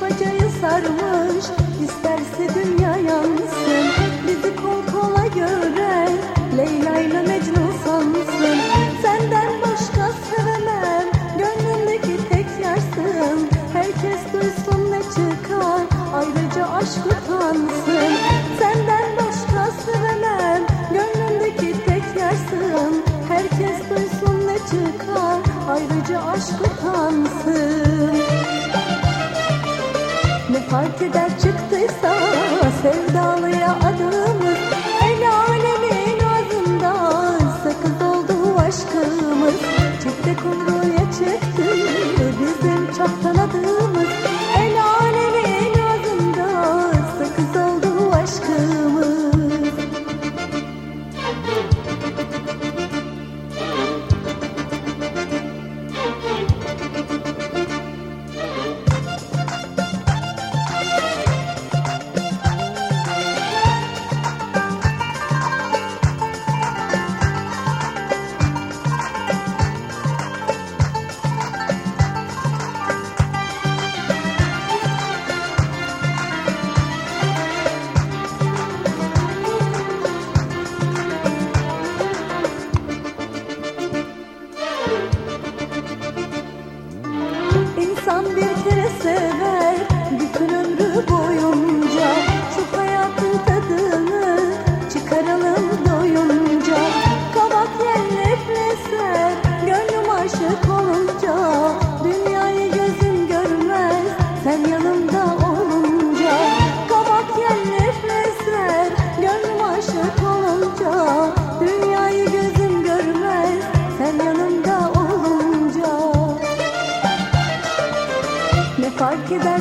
bacayı sarmış. İsterse dünya yansın Bizi kol kola göre. Leyla ile çekti. Bizden çok tanıdık Saralım doyunca Kabak yer nefese Gönlüm aşık olunca Dünyayı gözüm görmez Sen yanımda olunca. Kabak yer nefese Gönlüm aşık olunca Dünyayı gözüm görmez Sen yanımda olunca. Ne fark eder